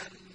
أن